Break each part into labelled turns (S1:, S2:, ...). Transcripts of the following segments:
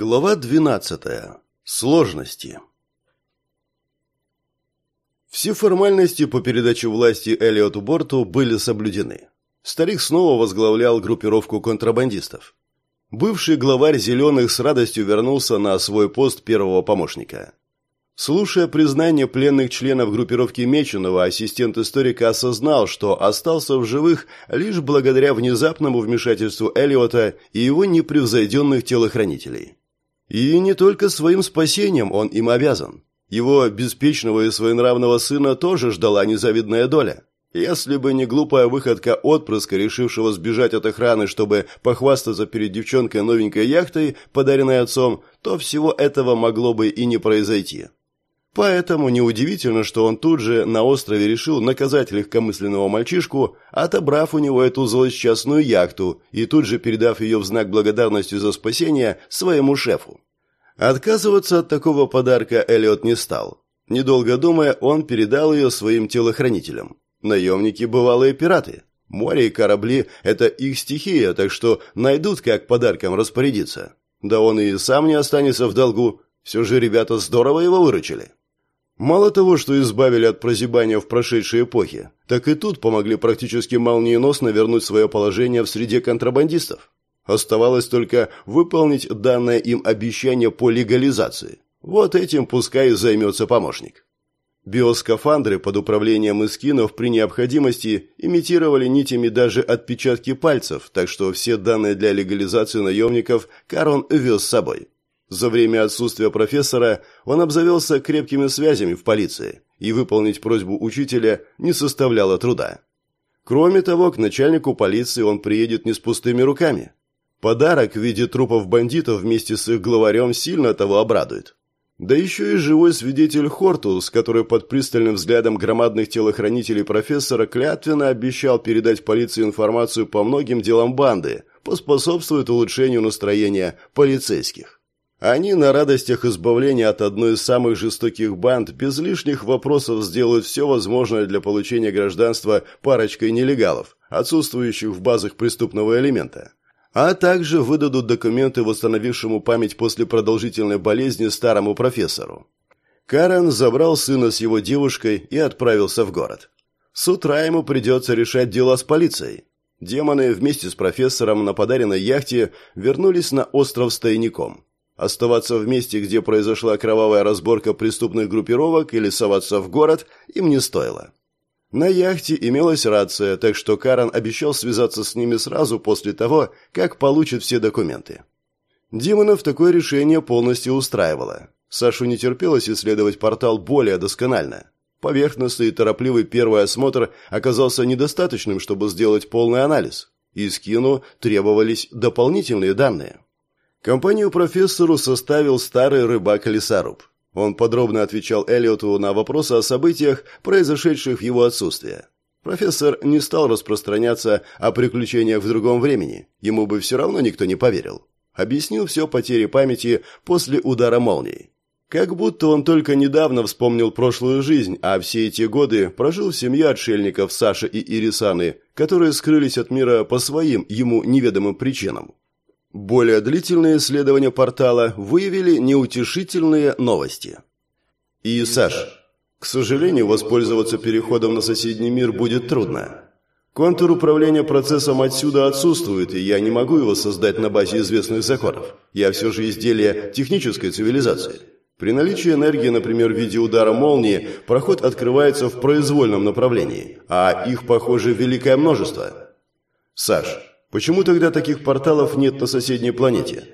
S1: Глава 12. Сложности. Все формальности по передаче власти Элиоту Борту были соблюдены. Старик снова возглавлял группировку контрабандистов. Бывший главарь «Зеленых» с радостью вернулся на свой пост первого помощника. Слушая признание пленных членов группировки Меченого, ассистент историка осознал, что остался в живых лишь благодаря внезапному вмешательству Элиота и его непревзойденных телохранителей. И не только своим спасением он им обязан. Его беспечного и своенравного сына тоже ждала незавидная доля. Если бы не глупая выходка отпрыска, решившего сбежать от охраны, чтобы похвастаться перед девчонкой новенькой яхтой, подаренной отцом, то всего этого могло бы и не произойти. Поэтому неудивительно, что он тут же на острове решил наказать легкомысленного мальчишку, отобрав у него эту злосчастную яхту и тут же передав ее в знак благодарности за спасение своему шефу. Отказываться от такого подарка Эллиот не стал. Недолго думая, он передал ее своим телохранителям. Наемники – бывалые пираты. Море и корабли – это их стихия, так что найдут, как подарком распорядиться. Да он и сам не останется в долгу. Все же ребята здорово его выручили. Мало того, что избавили от прозябания в прошедшей эпохе, так и тут помогли практически молниеносно вернуть свое положение в среде контрабандистов. Оставалось только выполнить данное им обещание по легализации. Вот этим пускай и займется помощник. Биоскафандры под управлением эскинов при необходимости имитировали нитями даже отпечатки пальцев, так что все данные для легализации наемников Карон вез с собой. За время отсутствия профессора он обзавелся крепкими связями в полиции, и выполнить просьбу учителя не составляло труда. Кроме того, к начальнику полиции он приедет не с пустыми руками. Подарок в виде трупов бандитов вместе с их главарем сильно того обрадует. Да еще и живой свидетель Хортус, который под пристальным взглядом громадных телохранителей профессора клятвенно обещал передать полиции информацию по многим делам банды, поспособствует улучшению настроения полицейских. Они на радостях избавления от одной из самых жестоких банд без лишних вопросов сделают все возможное для получения гражданства парочкой нелегалов, отсутствующих в базах преступного элемента. А также выдадут документы восстановившему память после продолжительной болезни старому профессору. Карен забрал сына с его девушкой и отправился в город. С утра ему придется решать дела с полицией. Демоны вместе с профессором на подаренной яхте вернулись на остров с тайником – Оставаться в месте, где произошла кровавая разборка преступных группировок или соваться в город им не стоило. На яхте имелась рация, так что Каран обещал связаться с ними сразу после того, как получит все документы. Димонов такое решение полностью устраивало. Сашу не терпелось исследовать портал более досконально. Поверхностный и торопливый первый осмотр оказался недостаточным, чтобы сделать полный анализ. И Скину требовались дополнительные данные. Компанию профессору составил старый рыбак-лесоруб. Он подробно отвечал Эллиоту на вопросы о событиях, произошедших в его отсутствие. Профессор не стал распространяться о приключениях в другом времени, ему бы все равно никто не поверил. Объяснил все потери памяти после удара молнии. Как будто он только недавно вспомнил прошлую жизнь, а все эти годы прожил в семье отшельников Саши и Ирисаны, которые скрылись от мира по своим, ему неведомым причинам. Более длительные исследования портала выявили неутешительные новости. И, Саш, к сожалению, воспользоваться переходом на соседний мир будет трудно. Контур управления процессом отсюда отсутствует, и я не могу его создать на базе известных законов. Я все же изделие технической цивилизации. При наличии энергии, например, в виде удара молнии, проход открывается в произвольном направлении, а их, похоже, великое множество. Саш, Почему тогда таких порталов нет на соседней планете?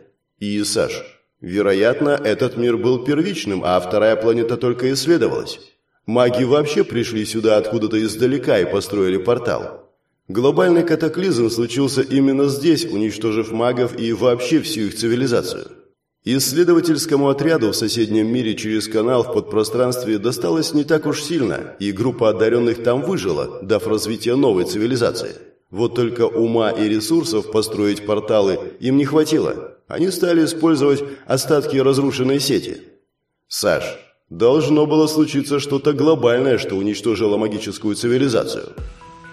S1: И, Саш, вероятно, этот мир был первичным, а вторая планета только исследовалась. Маги вообще пришли сюда откуда-то издалека и построили портал. Глобальный катаклизм случился именно здесь, уничтожив магов и вообще всю их цивилизацию. Исследовательскому отряду в соседнем мире через канал в подпространстве досталось не так уж сильно, и группа одаренных там выжила, дав развитие новой цивилизации. Вот только ума и ресурсов построить порталы им не хватило. Они стали использовать остатки разрушенной сети. Саш, должно было случиться что-то глобальное, что уничтожило магическую цивилизацию.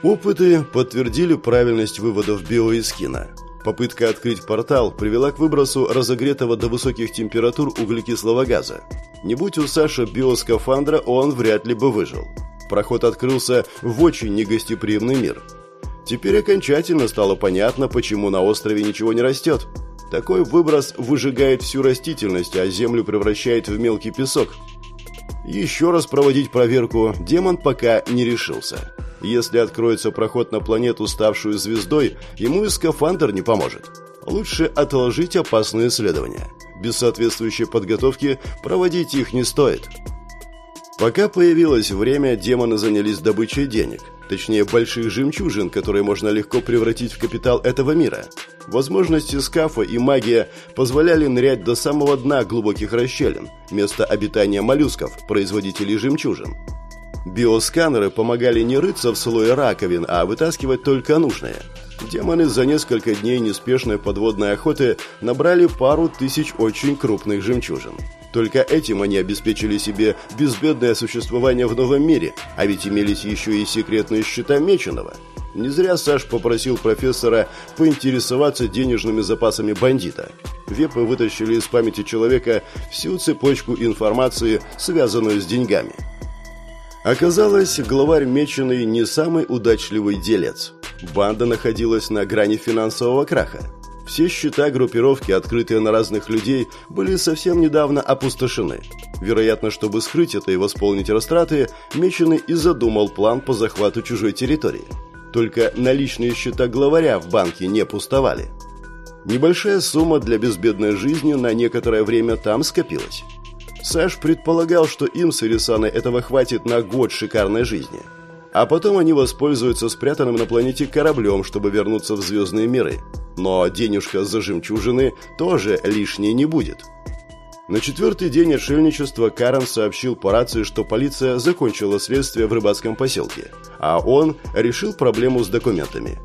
S1: Опыты подтвердили правильность выводов биоискина. Попытка открыть портал привела к выбросу разогретого до высоких температур углекислого газа. Не будь у Саши биоскафандра, он вряд ли бы выжил. Проход открылся в очень негостеприимный мир. Теперь окончательно стало понятно, почему на острове ничего не растет. Такой выброс выжигает всю растительность, а землю превращает в мелкий песок. Еще раз проводить проверку демон пока не решился. Если откроется проход на планету, ставшую звездой, ему и скафандр не поможет. Лучше отложить опасные исследования. Без соответствующей подготовки проводить их не стоит. Пока появилось время, демоны занялись добычей денег. Точнее, больших жемчужин, которые можно легко превратить в капитал этого мира. Возможности скафа и магия позволяли нырять до самого дна глубоких расщелин, место обитания моллюсков, производителей жемчужин. Биосканеры помогали не рыться в слое раковин, а вытаскивать только нужное. Демоны за несколько дней неспешной подводной охоты набрали пару тысяч очень крупных жемчужин. Только этим они обеспечили себе безбедное существование в новом мире, а ведь имелись еще и секретные счета Меченого. Не зря Саш попросил профессора поинтересоваться денежными запасами бандита. Вепы вытащили из памяти человека всю цепочку информации, связанную с деньгами. Оказалось, главарь Меченый не самый удачливый делец. Банда находилась на грани финансового краха. Все счета группировки, открытые на разных людей, были совсем недавно опустошены. Вероятно, чтобы скрыть это и восполнить растраты, Меченый и задумал план по захвату чужой территории. Только наличные счета главаря в банке не пустовали. Небольшая сумма для безбедной жизни на некоторое время там скопилась. Саш предполагал, что им с Ирисаной этого хватит на год шикарной жизни. А потом они воспользуются спрятанным на планете кораблем, чтобы вернуться в звездные миры. Но денежка за жемчужины тоже лишней не будет. На четвертый день отшельничества Карен сообщил по рации, что полиция закончила следствие в рыбацком поселке, а он решил проблему с документами.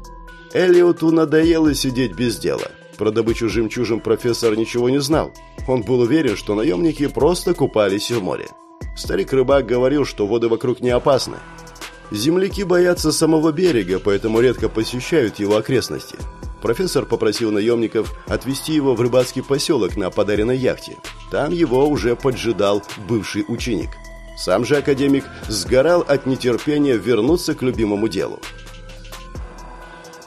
S1: Элиоту надоело сидеть без дела. Про добычу жемчужин профессор ничего не знал. Он был уверен, что наемники просто купались в море. Старик-рыбак говорил, что воды вокруг не опасны. Земляки боятся самого берега, поэтому редко посещают его окрестности. Профессор попросил наемников отвезти его в рыбацкий поселок на подаренной яхте. Там его уже поджидал бывший ученик. Сам же академик сгорал от нетерпения вернуться к любимому делу.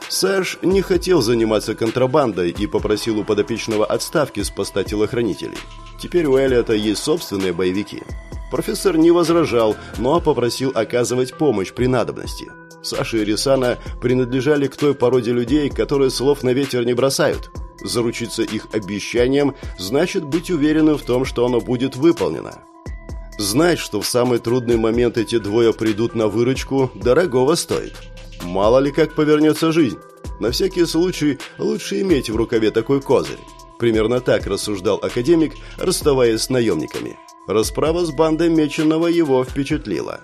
S1: Саш не хотел заниматься контрабандой и попросил у подопечного отставки с поста телохранителей. Теперь у Эллиота есть собственные боевики. Профессор не возражал, но попросил оказывать помощь при надобности. Саша и Рисана принадлежали к той породе людей, которые слов на ветер не бросают. Заручиться их обещанием значит быть уверенным в том, что оно будет выполнено. Знать, что в самый трудный момент эти двое придут на выручку, дорогого стоит. Мало ли как повернется жизнь. На всякий случай лучше иметь в рукаве такой козырь. Примерно так рассуждал академик, расставаясь с наемниками. Расправа с бандой Меченого его впечатлила.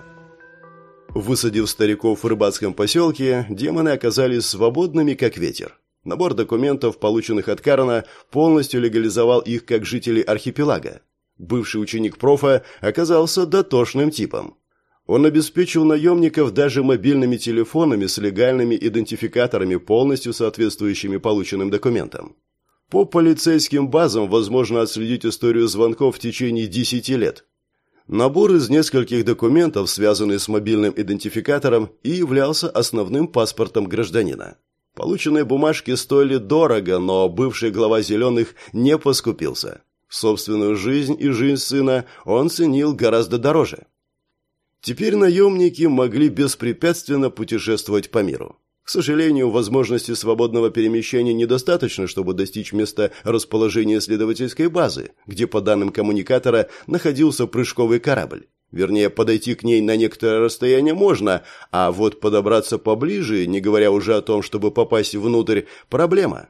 S1: Высадив стариков в рыбацком поселке, демоны оказались свободными, как ветер. Набор документов, полученных от Карна, полностью легализовал их как жителей архипелага. Бывший ученик профа оказался дотошным типом. Он обеспечил наемников даже мобильными телефонами с легальными идентификаторами, полностью соответствующими полученным документам. По полицейским базам возможно отследить историю звонков в течение 10 лет. Набор из нескольких документов, связанный с мобильным идентификатором, и являлся основным паспортом гражданина. Полученные бумажки стоили дорого, но бывший глава «Зеленых» не поскупился. Собственную жизнь и жизнь сына он ценил гораздо дороже. Теперь наемники могли беспрепятственно путешествовать по миру. К сожалению, возможности свободного перемещения недостаточно, чтобы достичь места расположения исследовательской базы, где, по данным коммуникатора, находился прыжковый корабль. Вернее, подойти к ней на некоторое расстояние можно, а вот подобраться поближе, не говоря уже о том, чтобы попасть внутрь, проблема.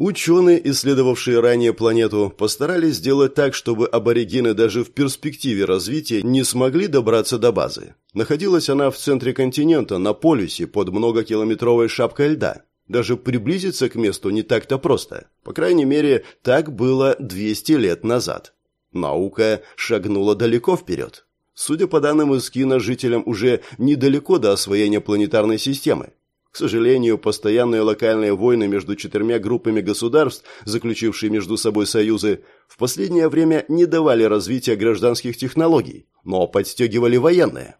S1: Ученые, исследовавшие ранее планету, постарались сделать так, чтобы аборигены даже в перспективе развития не смогли добраться до базы. Находилась она в центре континента, на полюсе, под многокилометровой шапкой льда. Даже приблизиться к месту не так-то просто. По крайней мере, так было 200 лет назад. Наука шагнула далеко вперед. Судя по данным из кино, жителям уже недалеко до освоения планетарной системы. К сожалению, постоянные локальные войны между четырьмя группами государств, заключившие между собой союзы, в последнее время не давали развития гражданских технологий, но подстегивали военные.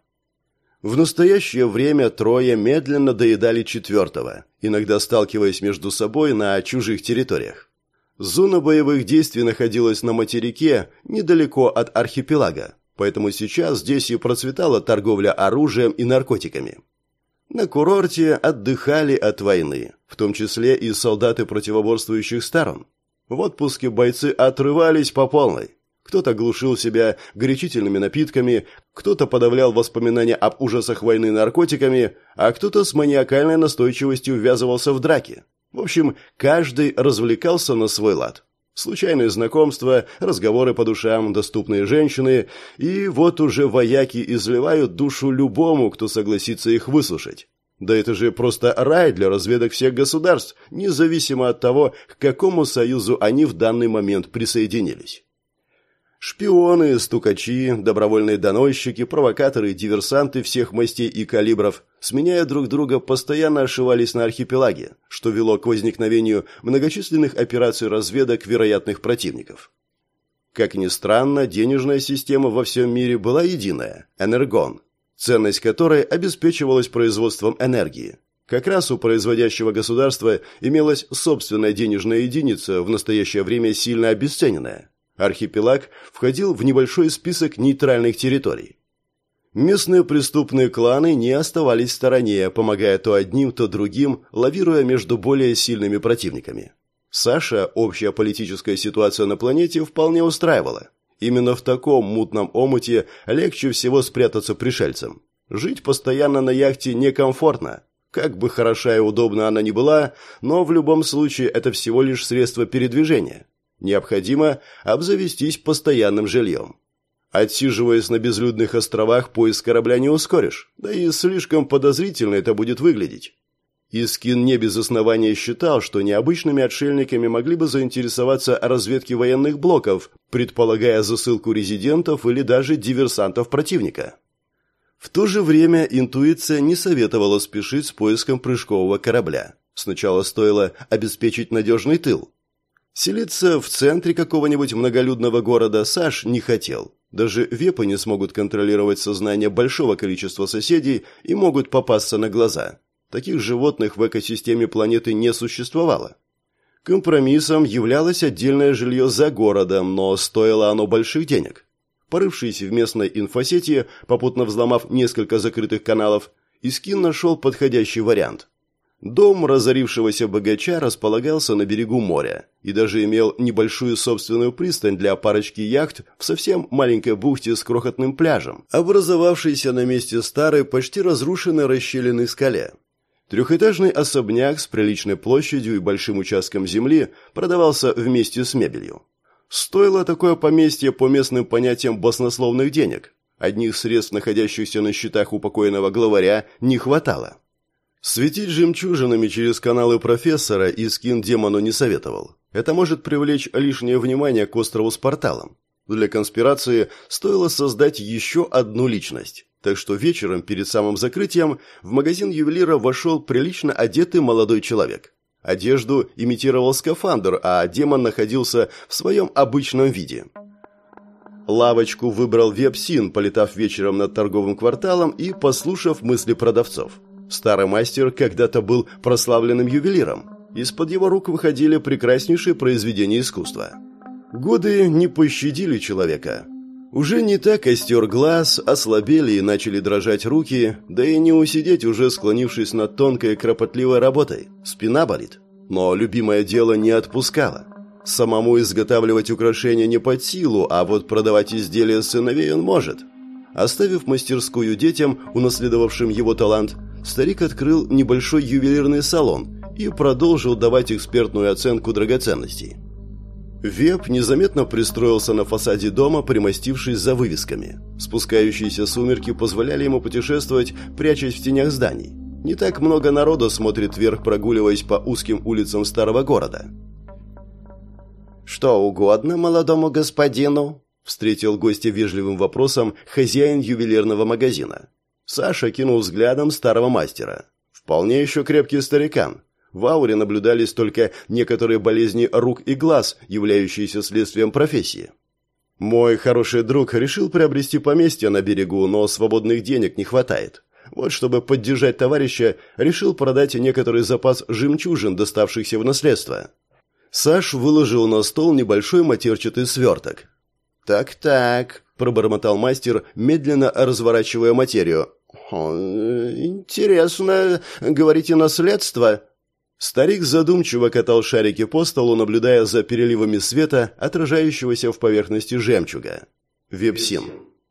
S1: В настоящее время трое медленно доедали четвертого, иногда сталкиваясь между собой на чужих территориях. Зона боевых действий находилась на материке, недалеко от архипелага, поэтому сейчас здесь и процветала торговля оружием и наркотиками. На курорте отдыхали от войны, в том числе и солдаты противоборствующих сторон. В отпуске бойцы отрывались по полной. Кто-то глушил себя горячительными напитками, кто-то подавлял воспоминания об ужасах войны наркотиками, а кто-то с маниакальной настойчивостью ввязывался в драки. В общем, каждый развлекался на свой лад. Случайные знакомства, разговоры по душам, доступные женщины, и вот уже вояки изливают душу любому, кто согласится их выслушать. Да это же просто рай для разведок всех государств, независимо от того, к какому союзу они в данный момент присоединились. Шпионы, стукачи, добровольные доносчики, провокаторы, диверсанты всех мастей и калибров, сменяя друг друга, постоянно ошивались на архипелаге, что вело к возникновению многочисленных операций разведок вероятных противников. Как ни странно, денежная система во всем мире была единая – энергон, ценность которой обеспечивалась производством энергии. Как раз у производящего государства имелась собственная денежная единица, в настоящее время сильно обесцененная – Архипелаг входил в небольшой список нейтральных территорий. Местные преступные кланы не оставались в стороне, помогая то одним, то другим, лавируя между более сильными противниками. Саша общая политическая ситуация на планете вполне устраивала. Именно в таком мутном омуте легче всего спрятаться пришельцам. Жить постоянно на яхте некомфортно. Как бы хороша и удобна она ни была, но в любом случае это всего лишь средство передвижения. Необходимо обзавестись постоянным жильем. Отсиживаясь на безлюдных островах, поиск корабля не ускоришь, да и слишком подозрительно это будет выглядеть. Искин не без основания считал, что необычными отшельниками могли бы заинтересоваться разведки военных блоков, предполагая засылку резидентов или даже диверсантов противника. В то же время интуиция не советовала спешить с поиском прыжкового корабля. Сначала стоило обеспечить надежный тыл, Селиться в центре какого-нибудь многолюдного города Саш не хотел. Даже вепы не смогут контролировать сознание большого количества соседей и могут попасться на глаза. Таких животных в экосистеме планеты не существовало. Компромиссом являлось отдельное жилье за городом, но стоило оно больших денег. Порывшись в местной инфосети, попутно взломав несколько закрытых каналов, Искин нашел подходящий вариант. Дом разорившегося богача располагался на берегу моря и даже имел небольшую собственную пристань для парочки яхт в совсем маленькой бухте с крохотным пляжем, образовавшейся на месте старой, почти разрушенной расщелины скале. Трехэтажный особняк с приличной площадью и большим участком земли продавался вместе с мебелью. Стоило такое поместье по местным понятиям баснословных денег. Одних средств, находящихся на счетах у покойного главаря, не хватало. Светить жемчужинами через каналы профессора Искин демону не советовал. Это может привлечь лишнее внимание к острову с порталом. Для конспирации стоило создать еще одну личность. Так что вечером, перед самым закрытием, в магазин ювелира вошел прилично одетый молодой человек. Одежду имитировал скафандр, а демон находился в своем обычном виде. Лавочку выбрал Вепсин, полетав вечером над торговым кварталом и послушав мысли продавцов. Старый мастер когда-то был прославленным ювелиром. Из-под его рук выходили прекраснейшие произведения искусства. Годы не пощадили человека. Уже не так остер глаз, ослабели и начали дрожать руки, да и не усидеть уже склонившись над тонкой кропотливой работой. Спина болит. Но любимое дело не отпускало. Самому изготавливать украшения не под силу, а вот продавать изделия сыновей он может. Оставив мастерскую детям, унаследовавшим его талант, старик открыл небольшой ювелирный салон и продолжил давать экспертную оценку драгоценностей. Веб незаметно пристроился на фасаде дома, примостившись за вывесками. Спускающиеся сумерки позволяли ему путешествовать, прячась в тенях зданий. Не так много народа смотрит вверх, прогуливаясь по узким улицам старого города.
S2: «Что угодно молодому господину?» – встретил гостя вежливым вопросом хозяин ювелирного магазина.
S1: Саша кинул взглядом старого мастера. Вполне еще крепкий старикан. В ауре наблюдались только некоторые болезни рук и глаз, являющиеся следствием профессии. Мой хороший друг решил приобрести поместье на берегу, но свободных денег не хватает. Вот чтобы поддержать товарища, решил продать некоторый запас жемчужин, доставшихся в наследство. Саш выложил на стол небольшой матерчатый сверток.
S2: «Так-так», — пробормотал мастер, медленно разворачивая материю. «Интересно, говорите, наследство?»
S1: Старик задумчиво катал шарики по столу, наблюдая за переливами света, отражающегося в поверхности жемчуга. Вепсин.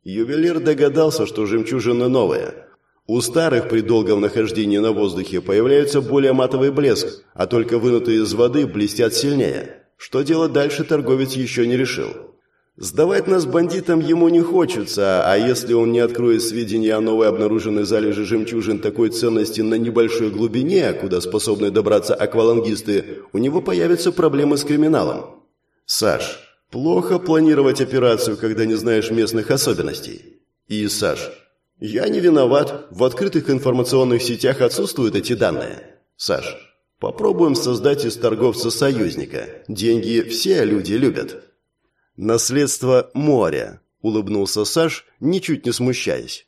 S1: Ювелир догадался, что жемчужина новая. У старых при долгом нахождении на воздухе появляется более матовый блеск, а только вынутые из воды блестят сильнее. Что делать дальше, торговец еще не решил. Сдавать нас бандитам ему не хочется, а если он не откроет сведения о новой обнаруженной залежи жемчужин такой ценности на небольшой глубине, куда способны добраться аквалангисты, у него появятся проблемы с криминалом. Саш, плохо планировать операцию, когда не знаешь местных особенностей. И Саш, я не виноват, в открытых информационных сетях отсутствуют эти данные. Саш, попробуем создать из торговца союзника. Деньги все люди любят. «Наследство моря», — улыбнулся Саш, ничуть не смущаясь.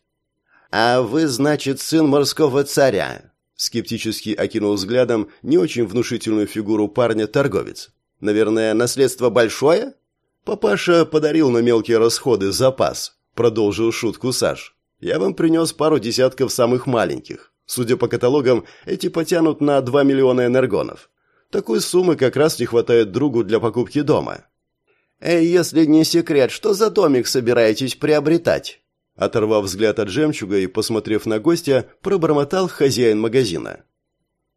S2: «А вы, значит, сын морского царя?»
S1: Скептически окинул взглядом не очень внушительную фигуру парня торговец. «Наверное, наследство большое?» «Папаша подарил на мелкие расходы запас», — продолжил шутку Саш. «Я вам принес пару десятков самых маленьких. Судя по каталогам, эти потянут на 2 миллиона энергонов. Такой суммы как раз не хватает другу для покупки дома.
S2: «Эй, если не секрет, что за домик собираетесь приобретать?»
S1: Оторвав взгляд от жемчуга и посмотрев на гостя, пробормотал хозяин магазина.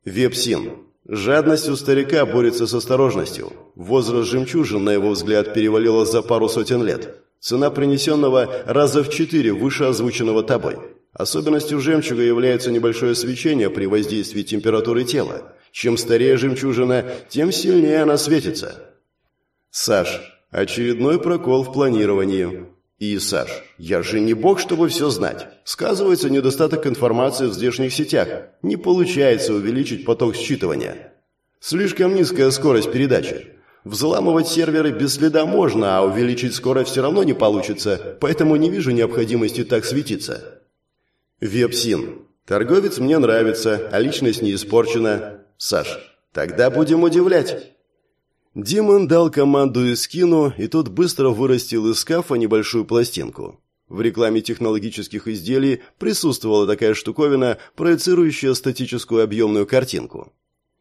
S1: «Вепсин. Жадность у старика борется с осторожностью. Возраст жемчужин, на его взгляд, перевалило за пару сотен лет. Цена принесенного раза в четыре выше озвученного тобой. Особенностью жемчуга является небольшое свечение при воздействии температуры тела. Чем старее жемчужина, тем сильнее она светится. Саш, Очередной прокол в планировании. И, Саш, я же не бог, чтобы все знать. Сказывается недостаток информации в здешних сетях. Не получается увеличить поток считывания. Слишком низкая скорость передачи. Взламывать серверы без следа можно, а увеличить скорость все равно не получится, поэтому не вижу необходимости так светиться. Вепсин. Торговец мне нравится, а личность не испорчена. Саш, тогда будем удивлять. Димон дал команду Искину, и тот быстро вырастил из скафа небольшую пластинку. В рекламе технологических изделий присутствовала такая штуковина, проецирующая статическую объемную картинку.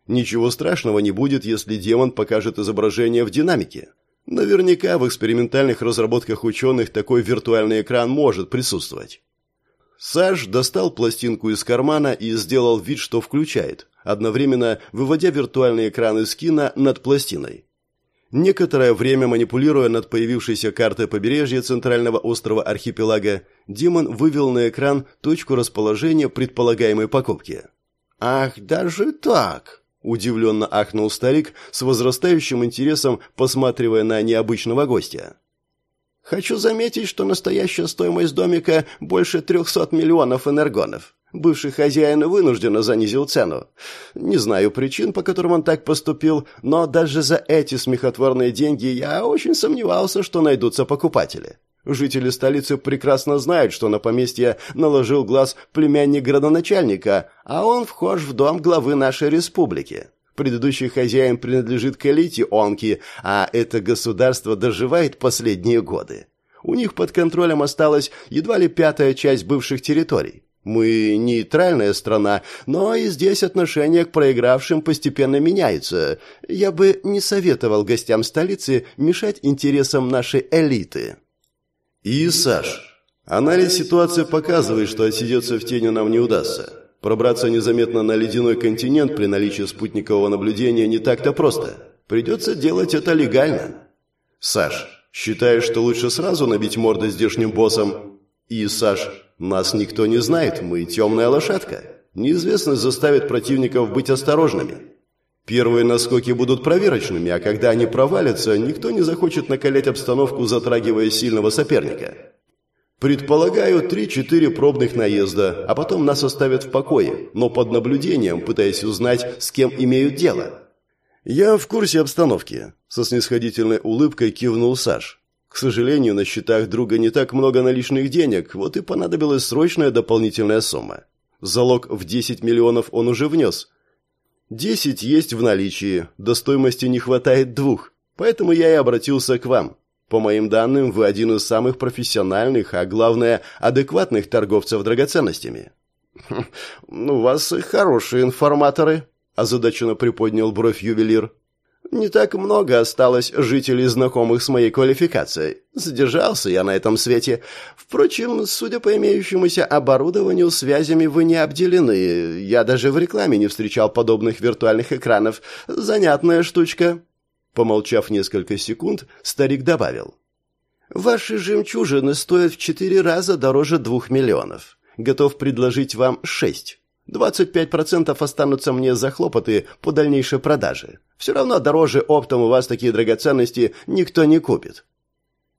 S1: Ничего страшного не будет, если демон покажет изображение в динамике. Наверняка в экспериментальных разработках ученых такой виртуальный экран может присутствовать. Саш достал пластинку из кармана и сделал вид, что включает, одновременно выводя виртуальный экран из кино над пластиной. Некоторое время манипулируя над появившейся картой побережья центрального острова архипелага, Димон вывел на экран точку расположения предполагаемой покупки.
S2: «Ах, даже так!» – удивленно ахнул старик с возрастающим интересом, посматривая на необычного гостя. «Хочу заметить, что настоящая стоимость домика больше трехсот миллионов энергонов. Бывший хозяин вынужденно занизил цену. Не знаю причин, по которым он так поступил, но даже за эти смехотворные деньги я очень сомневался, что найдутся покупатели. Жители столицы прекрасно знают, что на поместье наложил глаз племянник градоначальника, а он вхож в дом главы нашей республики. Предыдущий хозяин принадлежит к элите Онки, а это государство доживает последние годы. У них под контролем осталась едва ли пятая часть бывших территорий. Мы нейтральная страна, но и здесь отношение к проигравшим постепенно меняется. Я бы не советовал гостям столицы мешать интересам нашей элиты.
S1: И, Саш, анализ ситуации показывает, что отсидеться в тени нам не удастся. Пробраться незаметно на ледяной континент при наличии спутникового наблюдения не так-то просто. Придется делать это легально. Саш, считаешь, что лучше сразу набить морды здешним боссам? И, Саш, нас никто не знает, мы темная лошадка. Неизвестность заставит противников быть осторожными. Первые наскоки будут проверочными, а когда они провалятся, никто не захочет накалять обстановку, затрагивая сильного соперника. Предполагаю, три-четыре пробных наезда, а потом нас оставят в покое, но под наблюдением, пытаясь узнать, с кем имеют дело. Я в курсе обстановки, со снисходительной улыбкой кивнул Саш. К сожалению, на счетах друга не так много наличных денег, вот и понадобилась срочная дополнительная сумма. Залог в 10 миллионов он уже внес. 10 есть в наличии, до стоимости не хватает двух, поэтому я и обратился к вам. По моим данным, вы один из самых профессиональных, а главное, адекватных торговцев драгоценностями. «У вас хорошие информаторы», – озадаченно приподнял бровь ювелир. «Не так много осталось жителей, знакомых с моей квалификацией. Задержался я на этом свете. Впрочем, судя по имеющемуся оборудованию, связями вы не обделены. Я даже в рекламе не встречал подобных виртуальных экранов. Занятная штучка». Помолчав несколько секунд, старик добавил. «Ваши жемчужины стоят в четыре раза дороже двух миллионов. Готов предложить вам шесть. Двадцать пять процентов останутся мне за хлопоты по дальнейшей продаже. Все равно дороже оптом у вас такие драгоценности никто не купит».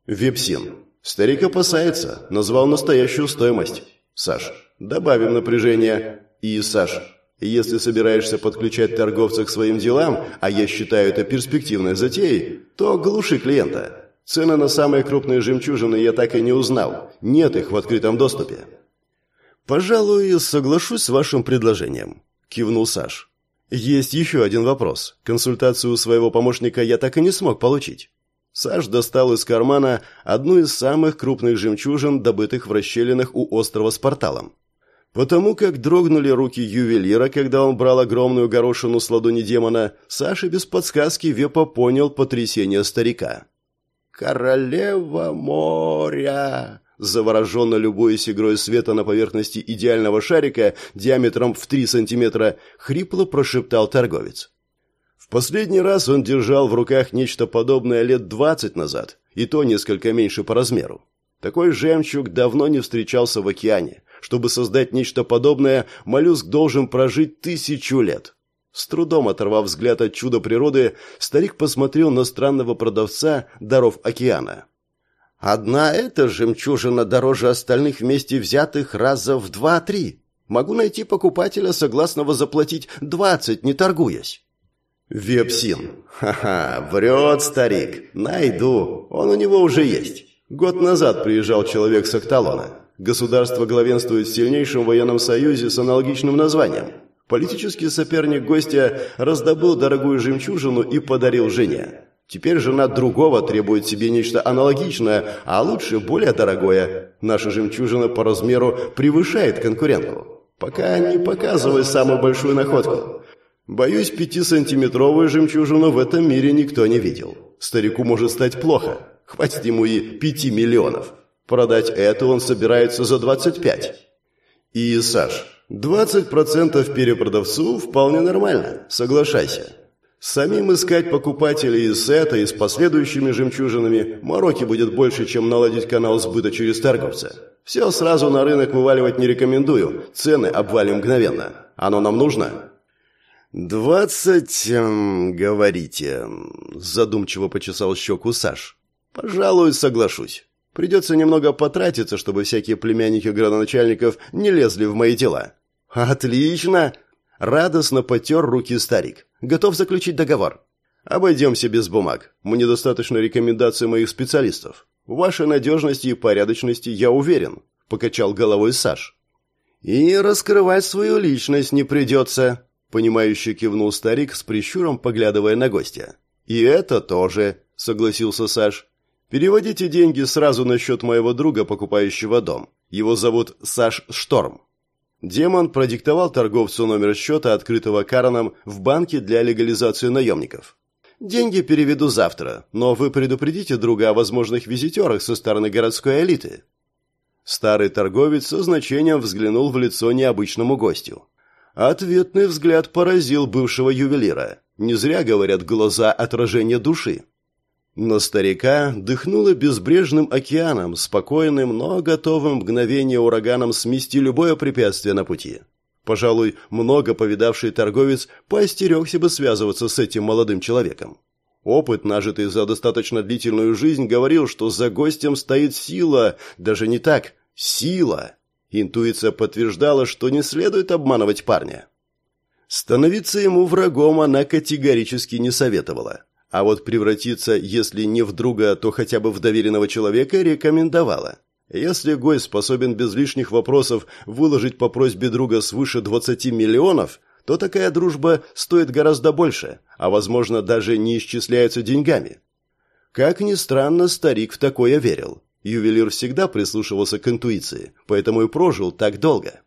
S2: «Випсин. Старик опасается. Назвал настоящую стоимость. Саш, добавим напряжение. И, Саш, если собираешься подключать торговца к своим делам, а я считаю это перспективной затеей, то глуши клиента. Цены на самые крупные жемчужины я так и не узнал. Нет их в открытом доступе.
S1: «Пожалуй, соглашусь с вашим предложением», – кивнул Саш. «Есть еще один вопрос. Консультацию своего помощника я так и не смог получить». Саш достал из кармана одну из самых крупных жемчужин, добытых в расщелинах у острова с порталом. Потому как дрогнули руки ювелира, когда он брал огромную горошину с ладони демона, Саша без подсказки Вепа понял потрясение старика. «Королева моря!» Завороженно любуясь игрой света на поверхности идеального шарика диаметром в три сантиметра, хрипло прошептал торговец. В последний раз он держал в руках нечто подобное лет двадцать назад, и то несколько меньше по размеру. Такой жемчуг давно не встречался в океане, чтобы создать нечто подобное, моллюск должен прожить тысячу лет. С трудом оторвав взгляд от чуда природы, старик посмотрел на странного продавца даров океана. «Одна эта жемчужина дороже остальных вместе взятых раза в два-три. Могу найти покупателя, согласного заплатить двадцать, не торгуясь».
S2: «Вепсин. Ха-ха, врет старик. Найду. Он у него уже есть. Год назад приезжал человек с Акталона. Государство главенствует в сильнейшем военном союзе с аналогичным названием. Политический соперник гостя раздобыл дорогую жемчужину и подарил жене. Теперь жена другого требует себе нечто аналогичное, а лучше более дорогое. Наша жемчужина по размеру превышает конкурентку. Пока не показывай самую большую находку. Боюсь, пятисантиметровую жемчужину в этом мире никто не видел. Старику может стать плохо. Хватит ему и пяти миллионов. Продать это он собирается за 25. И, Саш, 20% перепродавцу вполне нормально, соглашайся. Самим искать покупателей из сета и с последующими жемчужинами мороки будет больше, чем наладить канал сбыта через торговца. Все сразу на рынок вываливать не рекомендую, цены обвалим мгновенно. Оно нам нужно?
S1: «Двадцать, эм, говорите», – задумчиво почесал щеку Саш. «Пожалуй, соглашусь. Придется немного потратиться, чтобы всякие племянники градоначальников не лезли в мои дела». «Отлично!» – радостно потер руки старик. «Готов заключить договор». «Обойдемся без бумаг. Мне достаточно рекомендаций моих специалистов. В вашей надежности и порядочности я уверен», – покачал головой Саш. «И раскрывать свою личность не придется», – понимающе кивнул старик с прищуром, поглядывая на гостя. «И это тоже», – согласился Саш. Переводите деньги сразу на счет моего друга, покупающего дом. Его зовут Саш Шторм. Демон продиктовал торговцу номер счета, открытого Караном, в банке для легализации наемников. «Деньги переведу завтра, но вы предупредите друга о возможных визитерах со стороны городской элиты». Старый торговец со значением взглянул в лицо необычному гостю. Ответный взгляд поразил бывшего ювелира. Не зря говорят глаза отражения души. Но старика дыхнуло безбрежным океаном, спокойным, но готовым мгновение ураганом смести любое препятствие на пути. Пожалуй, много повидавший торговец поостерегся бы связываться с этим молодым человеком. Опыт, нажитый за достаточно длительную жизнь, говорил, что за гостем стоит сила, даже не так, Сила. Интуиция подтверждала, что не следует обманывать парня. Становиться ему врагом она категорически не советовала. А вот превратиться, если не в друга, то хотя бы в доверенного человека рекомендовала. Если гость способен без лишних вопросов выложить по просьбе друга свыше 20 миллионов, то такая дружба стоит гораздо больше, а, возможно, даже не исчисляется деньгами. Как ни странно, старик в такое верил. Ювелир всегда прислушивался к интуиции, поэтому и прожил так долго.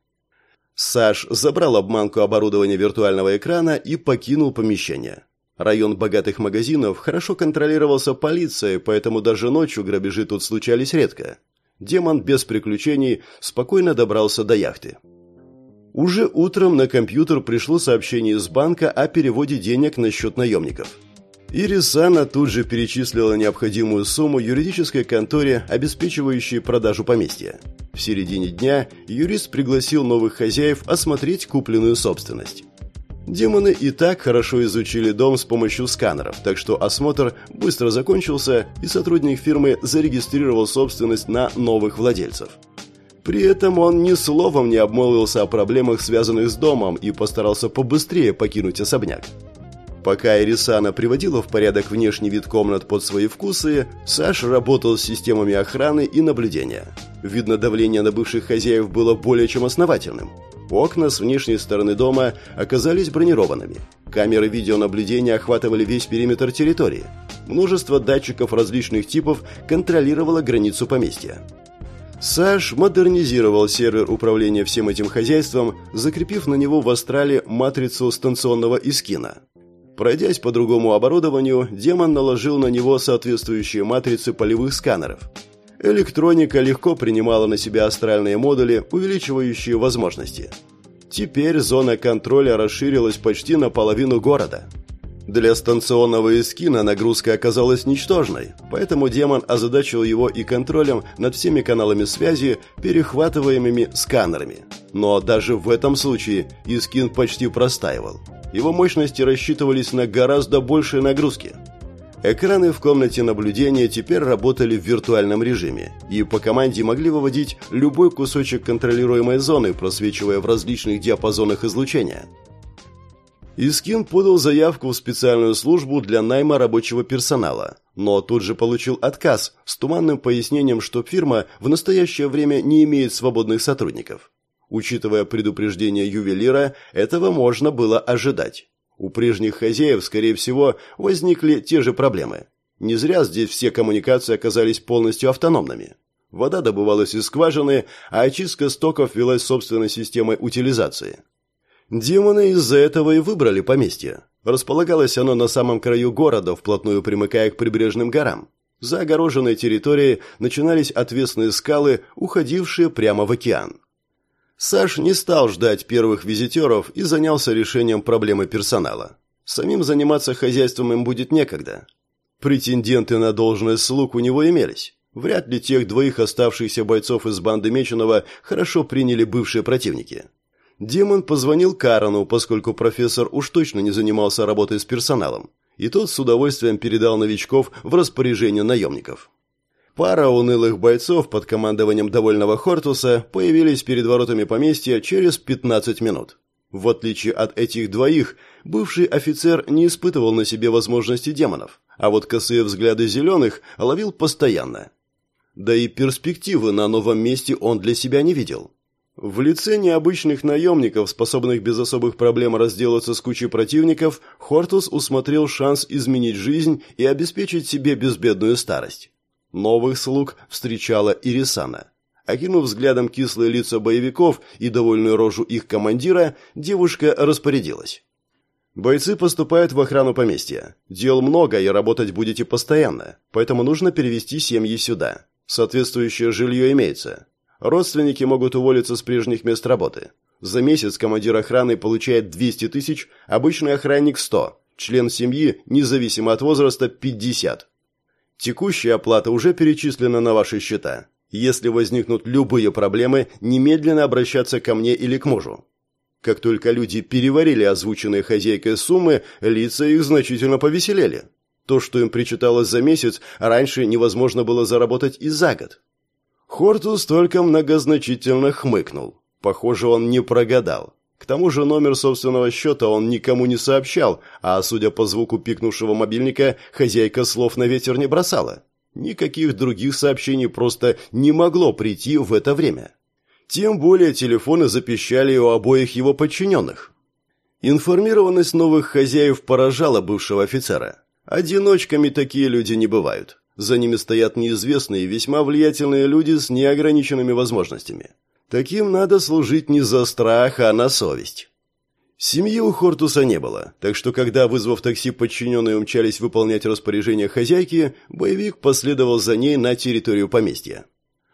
S1: Саш забрал обманку оборудования виртуального экрана и покинул помещение. Район богатых магазинов хорошо контролировался полицией, поэтому даже ночью грабежи тут случались редко. Демон без приключений спокойно добрался до яхты. Уже утром на компьютер пришло сообщение из банка о переводе денег на счет наемников. Ирисана тут же перечислила необходимую сумму юридической конторе, обеспечивающей продажу поместья. В середине дня юрист пригласил новых хозяев осмотреть купленную собственность. Демоны и так хорошо изучили дом с помощью сканеров, так что осмотр быстро закончился, и сотрудник фирмы зарегистрировал собственность на новых владельцев. При этом он ни словом не обмолвился о проблемах, связанных с домом, и постарался побыстрее покинуть особняк. Пока Ирисана приводила в порядок внешний вид комнат под свои вкусы, Саш работал с системами охраны и наблюдения. Видно, давление на бывших хозяев было более чем основательным. Окна с внешней стороны дома оказались бронированными. Камеры видеонаблюдения охватывали весь периметр территории. Множество датчиков различных типов контролировало границу поместья. Саш модернизировал сервер управления всем этим хозяйством, закрепив на него в астрале матрицу станционного искина. Пройдясь по другому оборудованию, демон наложил на него соответствующие матрицы полевых сканеров. Электроника легко принимала на себя астральные модули, увеличивающие возможности. Теперь зона контроля расширилась почти на половину города. Для станционного эскина нагрузка оказалась ничтожной, поэтому демон озадачил его и контролем над всеми каналами связи, перехватываемыми сканерами. Но даже в этом случае эскин почти простаивал – его мощности рассчитывались на гораздо большие нагрузки. Экраны в комнате наблюдения теперь работали в виртуальном режиме и по команде могли выводить любой кусочек контролируемой зоны, просвечивая в различных диапазонах излучения. Искин подал заявку в специальную службу для найма рабочего персонала, но тут же получил отказ с туманным пояснением, что фирма в настоящее время не имеет свободных сотрудников. Учитывая предупреждение ювелира, этого можно было ожидать. У прежних хозяев, скорее всего, возникли те же проблемы. Не зря здесь все коммуникации оказались полностью автономными. Вода добывалась из скважины, а очистка стоков велась собственной системой утилизации. Демоны из-за этого и выбрали поместье. Располагалось оно на самом краю города, вплотную примыкая к прибрежным горам. За огороженной территорией начинались отвесные скалы, уходившие прямо в океан. Саш не стал ждать первых визитеров и занялся решением проблемы персонала. Самим заниматься хозяйством им будет некогда. Претенденты на должность слуг у него имелись. Вряд ли тех двоих оставшихся бойцов из банды Меченого хорошо приняли бывшие противники. Демон позвонил Карану, поскольку профессор уж точно не занимался работой с персоналом, и тот с удовольствием передал новичков в распоряжение наемников. Пара унылых бойцов под командованием довольного Хортуса появились перед воротами поместья через 15 минут. В отличие от этих двоих, бывший офицер не испытывал на себе возможности демонов, а вот косые взгляды зеленых ловил постоянно. Да и перспективы на новом месте он для себя не видел. В лице необычных наемников, способных без особых проблем разделаться с кучей противников, Хортус усмотрел шанс изменить жизнь и обеспечить себе безбедную старость. Новых слуг встречала Ирисана. Окинув взглядом кислые лица боевиков и довольную рожу их командира, девушка распорядилась. «Бойцы поступают в охрану поместья. Дел много, и работать будете постоянно, поэтому нужно перевести семьи сюда. Соответствующее жилье имеется. Родственники могут уволиться с прежних мест работы. За месяц командир охраны получает 200 тысяч, обычный охранник – 100, член семьи, независимо от возраста, 50. Текущая оплата уже перечислена на ваши счета. Если возникнут любые проблемы, немедленно обращаться ко мне или к мужу. Как только люди переварили озвученные хозяйкой суммы, лица их значительно повеселели. То, что им причиталось за месяц, раньше невозможно было заработать и за год. Хортус только многозначительно хмыкнул. Похоже, он не прогадал. К тому же номер собственного счета он никому не сообщал, а, судя по звуку пикнувшего мобильника, хозяйка слов на ветер не бросала. Никаких других сообщений просто не могло прийти в это время. Тем более телефоны запищали у обоих его подчиненных. Информированность новых хозяев поражала бывшего офицера. Одиночками такие люди не бывают. За ними стоят неизвестные, весьма влиятельные люди с неограниченными возможностями. Таким надо служить не за страх, а на совесть. Семьи у Хортуса не было, так что когда, вызвав такси, подчиненные умчались выполнять распоряжение хозяйки, боевик последовал за ней на территорию поместья.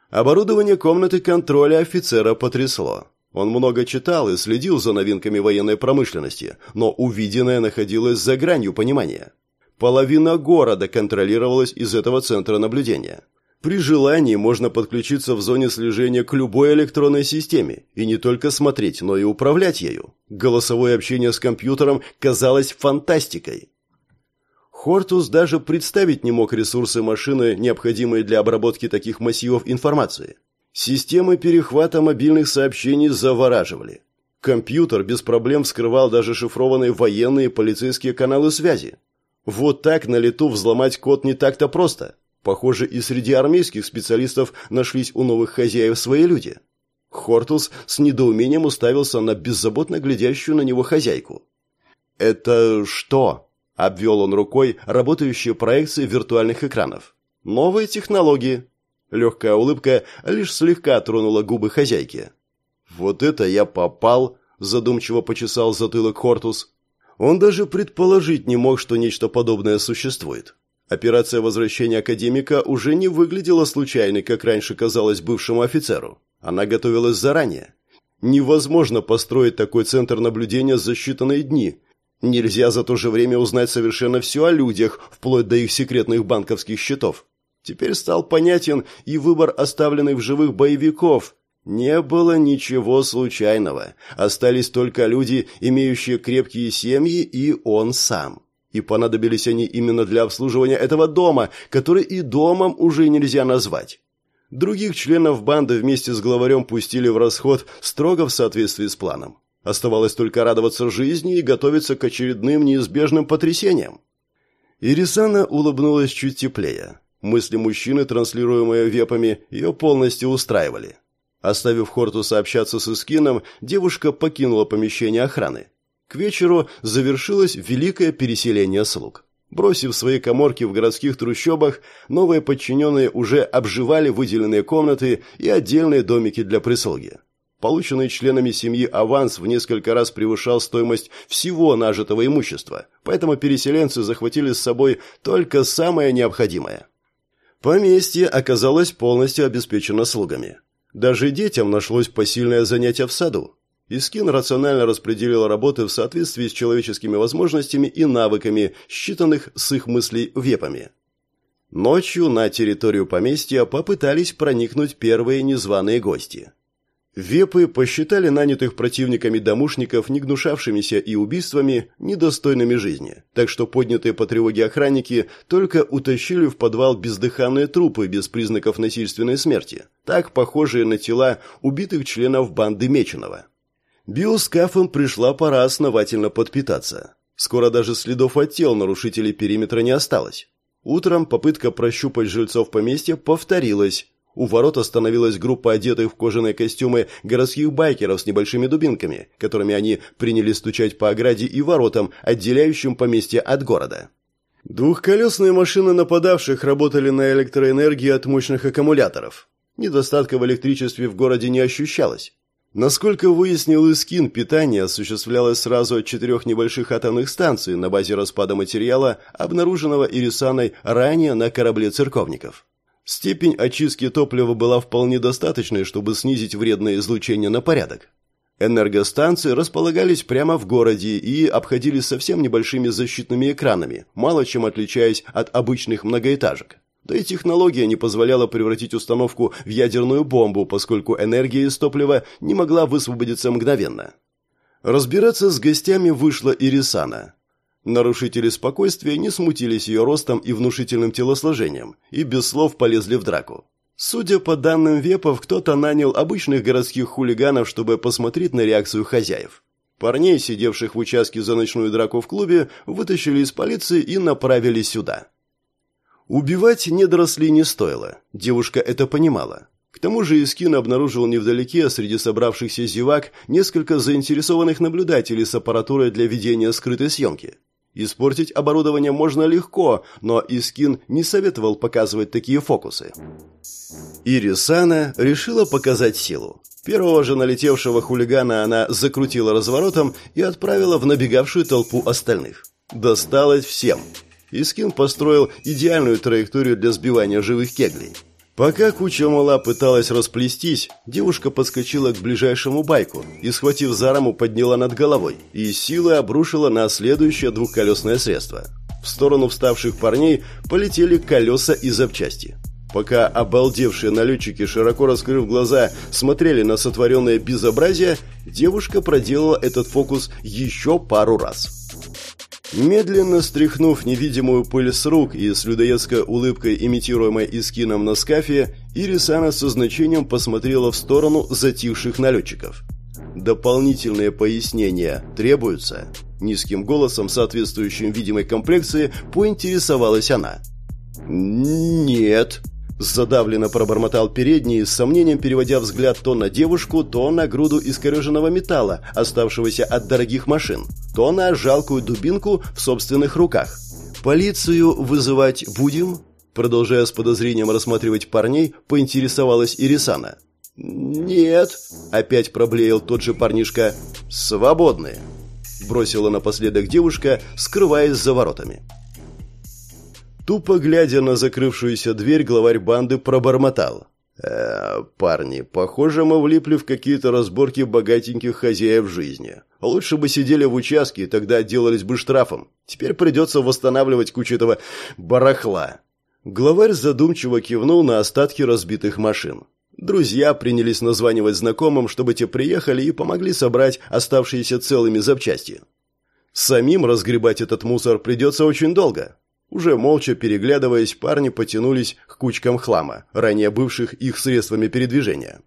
S1: Оборудование комнаты контроля офицера потрясло. Он много читал и следил за новинками военной промышленности, но увиденное находилось за гранью понимания. Половина города контролировалась из этого центра наблюдения. При желании можно подключиться в зоне слежения к любой электронной системе и не только смотреть, но и управлять ею. Голосовое общение с компьютером казалось фантастикой. Хортус даже представить не мог ресурсы машины, необходимые для обработки таких массивов информации. Системы перехвата мобильных сообщений завораживали. Компьютер без проблем вскрывал даже шифрованные военные и полицейские каналы связи. Вот так на лету взломать код не так-то просто. Похоже, и среди армейских специалистов нашлись у новых хозяев свои люди. Хортус с недоумением уставился на беззаботно глядящую на него хозяйку. «Это что?» – обвел он рукой работающие проекции виртуальных экранов. «Новые технологии». Легкая улыбка лишь слегка тронула губы хозяйки. «Вот это я попал!» – задумчиво почесал затылок Хортус. Он даже предположить не мог, что нечто подобное существует. Операция возвращения академика уже не выглядела случайной, как раньше казалось бывшему офицеру. Она готовилась заранее. Невозможно построить такой центр наблюдения за считанные дни. Нельзя за то же время узнать совершенно все о людях, вплоть до их секретных банковских счетов. Теперь стал понятен и выбор оставленных в живых боевиков. Не было ничего случайного. Остались только люди, имеющие крепкие семьи, и он сам. И понадобились они именно для обслуживания этого дома, который и домом уже нельзя назвать. Других членов банды вместе с главарем пустили в расход строго в соответствии с планом. Оставалось только радоваться жизни и готовиться к очередным неизбежным потрясениям. Ирисана улыбнулась чуть теплее. Мысли мужчины, транслируемые вепами, ее полностью устраивали. Оставив Хортуса общаться с Искином, девушка покинула помещение охраны. К вечеру завершилось великое переселение слуг. Бросив свои коморки в городских трущобах, новые подчиненные уже обживали выделенные комнаты и отдельные домики для прислуги. Полученный членами семьи аванс в несколько раз превышал стоимость всего нажитого имущества, поэтому переселенцы захватили с собой только самое необходимое. Поместье оказалось полностью обеспечено слугами. Даже детям нашлось посильное занятие в саду. Искин рационально распределил работы в соответствии с человеческими возможностями и навыками, считанных с их мыслей вепами. Ночью на территорию поместья попытались проникнуть первые незваные гости. Вепы посчитали нанятых противниками домушников, не гнушавшимися и убийствами, недостойными жизни, так что поднятые по тревоге охранники только утащили в подвал бездыханные трупы без признаков насильственной смерти, так похожие на тела убитых членов банды Меченого. Биоскафам пришла пора основательно подпитаться. Скоро даже следов от тел нарушителей периметра не осталось. Утром попытка прощупать жильцов поместья повторилась. У ворот остановилась группа одетых в кожаные костюмы городских байкеров с небольшими дубинками, которыми они приняли стучать по ограде и воротам, отделяющим поместье от города. Двухколесные машины нападавших работали на электроэнергии от мощных аккумуляторов. Недостатка в электричестве в городе не ощущалось. Насколько выяснил Искин, питание осуществлялось сразу от четырех небольших атомных станций на базе распада материала, обнаруженного Ирисаной ранее на корабле церковников. Степень очистки топлива была вполне достаточной, чтобы снизить вредное излучение на порядок. Энергостанции располагались прямо в городе и обходились совсем небольшими защитными экранами, мало чем отличаясь от обычных многоэтажек. Да и технология не позволяла превратить установку в ядерную бомбу, поскольку энергия из топлива не могла высвободиться мгновенно. Разбираться с гостями вышла Ирисана. Нарушители спокойствия не смутились ее ростом и внушительным телосложением и без слов полезли в драку. Судя по данным вепов, кто-то нанял обычных городских хулиганов, чтобы посмотреть на реакцию хозяев. Парней, сидевших в участке за ночную драку в клубе, вытащили из полиции и направили сюда. Убивать недоросли не стоило. Девушка это понимала. К тому же Искин обнаружил невдалеке среди собравшихся зевак несколько заинтересованных наблюдателей с аппаратурой для ведения скрытой съемки. Испортить оборудование можно легко, но Искин не советовал показывать такие фокусы. Ирисана решила показать силу. Первого же налетевшего хулигана она закрутила разворотом и отправила в набегавшую толпу остальных. Досталось всем. Искин построил идеальную траекторию для сбивания живых кеглей. Пока куча мала пыталась расплестись, девушка подскочила к ближайшему байку и, схватив за раму, подняла над головой и силой обрушила на следующее двухколесное средство. В сторону вставших парней полетели колеса и запчасти. Пока обалдевшие налетчики, широко раскрыв глаза, смотрели на сотворенное безобразие, девушка проделала этот фокус еще пару раз. Медленно стряхнув невидимую пыль с рук и с людоедской улыбкой, имитируемой Искином на скафе, Ирисана со значением посмотрела в сторону затихших налетчиков. «Дополнительные пояснения требуются?» Низким голосом, соответствующим видимой комплекции, поинтересовалась она. «Нет», Задавленно пробормотал передний, с сомнением переводя взгляд то на девушку, то на груду искореженного металла, оставшегося от дорогих машин, то на жалкую дубинку в собственных руках. «Полицию вызывать будем?» Продолжая с подозрением рассматривать парней, поинтересовалась Ирисана. «Нет», — опять проблеял тот же парнишка. «Свободные», — бросила напоследок девушка, скрываясь за воротами. Тупо глядя на закрывшуюся дверь, главарь банды пробормотал. «Э, парни, похоже, мы влипли в какие-то разборки богатеньких хозяев жизни. Лучше бы сидели в участке, и тогда отделались бы штрафом. Теперь придется восстанавливать кучу этого барахла». Главарь задумчиво кивнул на остатки разбитых машин. Друзья принялись названивать знакомым, чтобы те приехали и помогли собрать оставшиеся целыми запчасти. Самим разгребать этот мусор придется очень долго. Уже молча переглядываясь, парни потянулись к кучкам хлама, ранее бывших их средствами передвижения.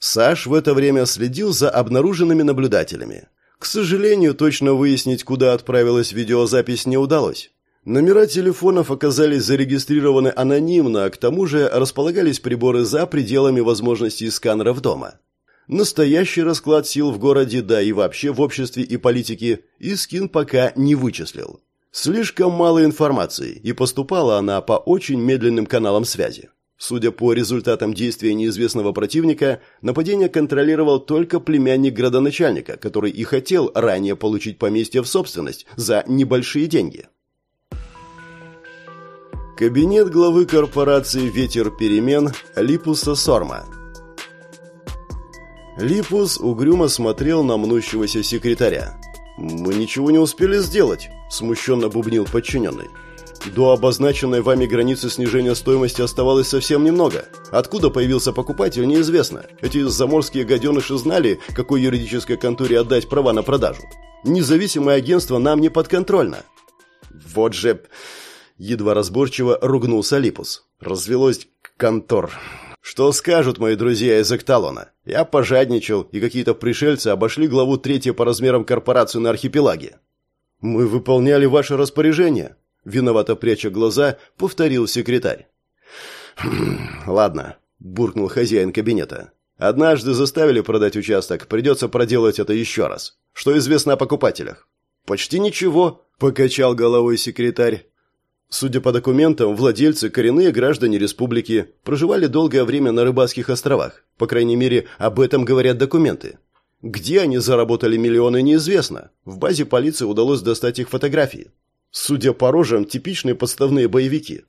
S1: Саш в это время следил за обнаруженными наблюдателями. К сожалению, точно выяснить, куда отправилась видеозапись, не удалось. Номера телефонов оказались зарегистрированы анонимно, а к тому же располагались приборы за пределами возможностей сканеров дома. Настоящий расклад сил в городе, да и вообще в обществе и политике, Искин пока не вычислил. Слишком мало информации, и поступала она по очень медленным каналам связи. Судя по результатам действия неизвестного противника, нападение контролировал только племянник градоначальника, который и хотел ранее получить поместье в собственность за небольшие деньги. Кабинет главы корпорации «Ветер перемен» Липуса Сорма. Липус угрюмо смотрел на мнущегося секретаря. «Мы ничего не успели сделать», – смущенно бубнил подчиненный. «До обозначенной вами границы снижения стоимости оставалось совсем немного. Откуда появился покупатель, неизвестно. Эти заморские гаденыши знали, какой юридической конторе отдать права на продажу. Независимое агентство нам не подконтрольно». «Вот же...» – едва разборчиво ругнулся Липус. «Развелось контор. Что скажут мои друзья из Экталона? Я пожадничал, и какие-то пришельцы обошли главу третьей по размерам корпорацию на архипелаге. Мы выполняли ваше распоряжение, виновато пряча глаза, повторил секретарь. «Хм, ладно, буркнул хозяин кабинета. Однажды заставили продать участок, придется проделать это еще раз. Что известно о покупателях? Почти ничего, покачал головой секретарь. Судя по документам, владельцы – коренные граждане республики, проживали долгое время на рыбацких островах. По крайней мере, об этом говорят документы. Где они заработали миллионы, неизвестно. В базе полиции удалось достать их фотографии. Судя по рожам, типичные подставные боевики.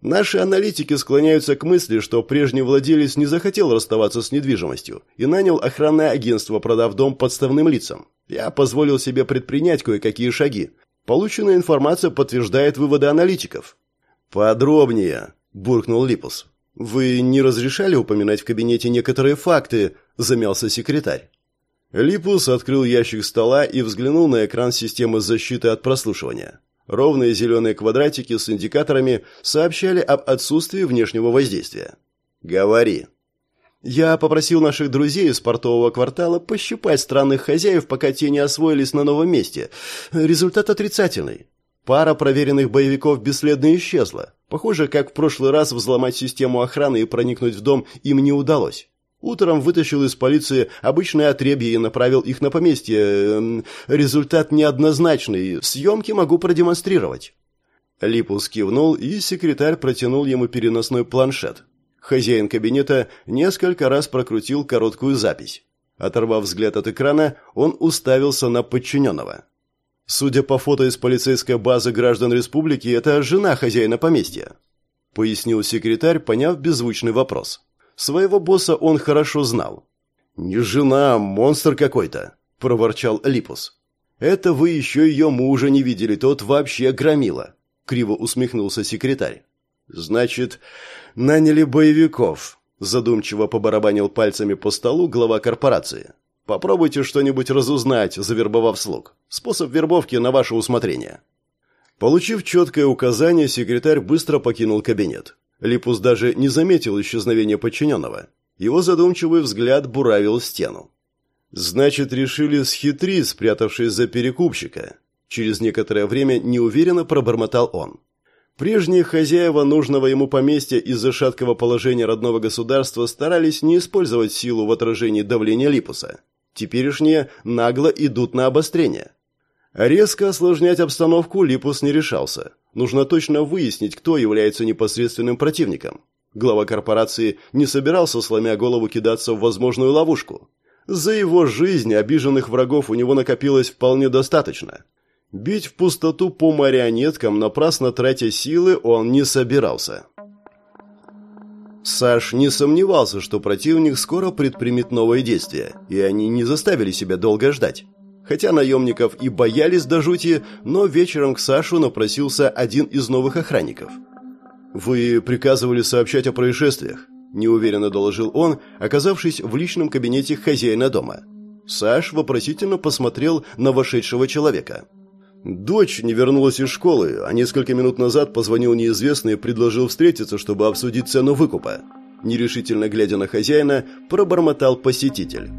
S1: Наши аналитики склоняются к мысли, что прежний владелец не захотел расставаться с недвижимостью и нанял охранное агентство, продав дом подставным лицам. Я позволил себе предпринять кое-какие шаги, Полученная информация подтверждает выводы аналитиков. Подробнее, буркнул Липус. Вы не разрешали упоминать в кабинете некоторые факты, замялся секретарь. Липус открыл ящик стола и взглянул на экран системы защиты от прослушивания. Ровные зеленые квадратики с индикаторами сообщали об отсутствии внешнего воздействия. «Говори».
S2: Я попросил наших друзей из портового квартала пощипать странных хозяев, пока те не освоились на новом месте. Результат отрицательный. Пара проверенных боевиков бесследно исчезла. Похоже, как в прошлый раз взломать систему охраны и проникнуть в дом им не удалось. Утром вытащил из полиции обычное отребье и направил их на поместье. Эм, результат неоднозначный. Съемки могу продемонстрировать.
S1: Липус кивнул, и секретарь протянул ему переносной планшет. Хозяин кабинета несколько раз прокрутил короткую запись. Оторвав взгляд от экрана, он уставился на подчиненного. Судя по фото из полицейской базы граждан республики, это жена хозяина поместья, пояснил секретарь, поняв беззвучный вопрос. Своего босса он хорошо знал. Не жена, а монстр какой-то, проворчал Липус. Это вы еще ее мужа не видели, тот вообще громила, криво усмехнулся секретарь. Значит, наняли боевиков, задумчиво побарабанил пальцами по столу глава корпорации. Попробуйте что-нибудь разузнать, завербовав слуг. Способ вербовки на ваше усмотрение». Получив четкое указание, секретарь быстро покинул кабинет. Липус даже не заметил исчезновения подчиненного. Его задумчивый взгляд буравил стену. «Значит, решили схитрить, спрятавшись за перекупщика». Через некоторое время неуверенно пробормотал он. Прежние хозяева нужного ему поместья из-за шаткого положения родного государства старались не использовать силу в отражении давления Липуса. Теперешние нагло идут на обострение. Резко осложнять обстановку Липус не решался. Нужно точно выяснить, кто является непосредственным противником. Глава корпорации не собирался, сломя голову, кидаться в возможную ловушку. За его жизнь обиженных врагов у него накопилось вполне достаточно. Бить в пустоту по марионеткам, напрасно тратя силы, он не собирался. Саш не сомневался, что противник скоро предпримет новые действия, и они не заставили себя долго ждать. Хотя наемников и боялись до жути, но вечером к Сашу напросился один из новых охранников. «Вы приказывали сообщать о происшествиях», – неуверенно доложил он, оказавшись в личном кабинете хозяина дома. Саш вопросительно посмотрел на вошедшего человека – Дочь не вернулась из школы, а несколько минут назад позвонил неизвестный и предложил встретиться, чтобы обсудить цену выкупа. Нерешительно глядя на хозяина, пробормотал посетитель.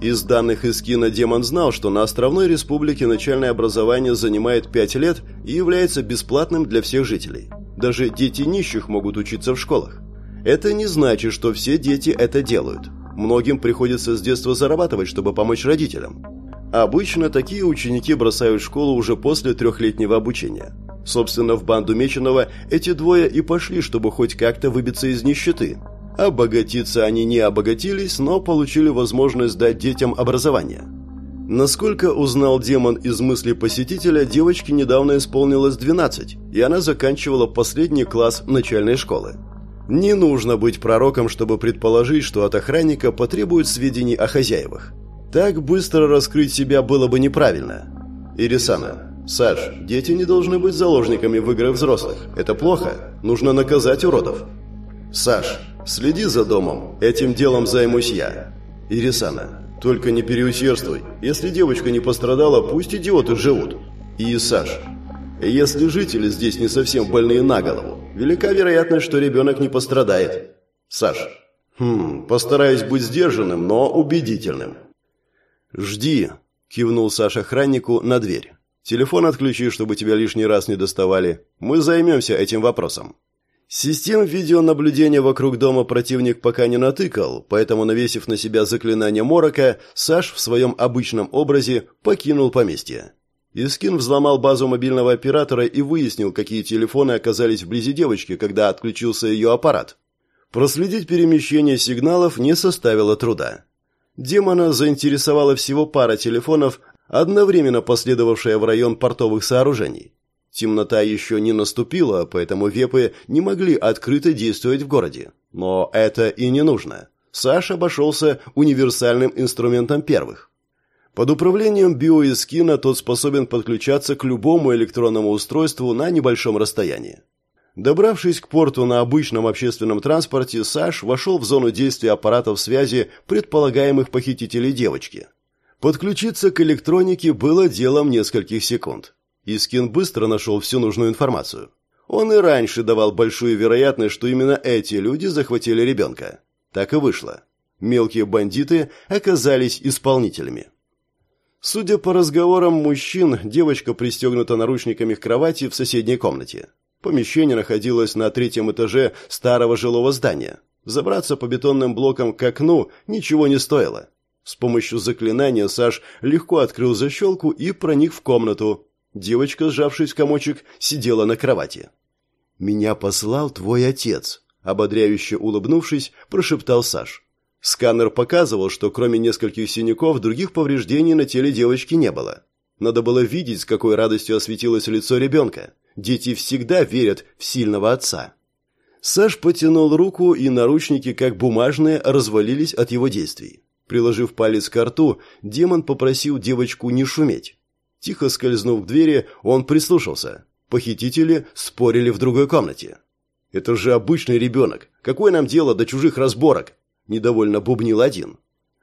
S1: Из данных из кино демон знал, что на островной республике начальное образование занимает 5 лет и является бесплатным для всех жителей. Даже дети нищих могут учиться в школах. Это не значит, что все дети это делают. Многим приходится с детства зарабатывать, чтобы помочь родителям. Обычно такие ученики бросают школу уже после трехлетнего обучения. Собственно, в банду Меченого эти двое и пошли, чтобы хоть как-то выбиться из нищеты. Обогатиться они не обогатились, но получили возможность дать детям образование. Насколько узнал демон из мысли посетителя, девочке недавно исполнилось 12, и она заканчивала последний класс начальной школы. Не нужно быть пророком, чтобы предположить, что от охранника потребуют сведений о хозяевах. Так быстро раскрыть себя было бы неправильно. Ирисана, Саш, дети не должны быть заложниками в играх взрослых. Это плохо. Нужно наказать уродов. Саш, следи за домом. Этим делом займусь я. Ирисана, только не переусердствуй. Если девочка не пострадала, пусть идиоты живут. И Саш, если жители здесь не совсем больные на голову, велика вероятность, что ребенок не пострадает. Саш, хм, постараюсь быть сдержанным, но убедительным. «Жди», – кивнул Саша охраннику на дверь. «Телефон отключи, чтобы тебя лишний раз не доставали. Мы займемся этим вопросом». Систем видеонаблюдения вокруг дома противник пока не натыкал, поэтому, навесив на себя заклинание Морока, Саш в своем обычном образе покинул поместье. Искин взломал базу мобильного оператора и выяснил, какие телефоны оказались вблизи девочки, когда отключился ее аппарат. Проследить перемещение сигналов не составило труда. Демона заинтересовала всего пара телефонов, одновременно последовавшая в район портовых сооружений. Темнота еще не наступила, поэтому вепы не могли открыто действовать в городе. Но это и не нужно. Саш обошелся универсальным инструментом первых. Под управлением биоискина тот способен подключаться к любому электронному устройству на небольшом расстоянии. Добравшись к порту на обычном общественном транспорте, Саш вошел в зону действия аппаратов связи предполагаемых похитителей девочки. Подключиться к электронике было делом нескольких секунд. Искин быстро нашел всю нужную информацию. Он и раньше давал большую вероятность, что именно эти люди захватили ребенка. Так и вышло. Мелкие бандиты оказались исполнителями. Судя по разговорам мужчин, девочка пристегнута наручниками к кровати в соседней комнате. Помещение находилось на третьем этаже старого жилого здания. Забраться по бетонным блокам к окну ничего не стоило. С помощью заклинания Саш легко открыл защелку и проник в комнату. Девочка, сжавшись в комочек, сидела на кровати. «Меня послал твой отец», — ободряюще улыбнувшись, прошептал Саш. Сканер показывал, что кроме нескольких синяков других повреждений на теле девочки не было. Надо было видеть, с какой радостью осветилось лицо ребенка. Дети всегда верят в сильного отца. Саш потянул руку, и наручники, как бумажные, развалились от его действий. Приложив палец к рту, демон попросил девочку не шуметь. Тихо скользнув к двери, он прислушался. Похитители спорили в другой комнате. «Это же обычный ребенок. Какое нам дело до чужих разборок?» Недовольно бубнил один.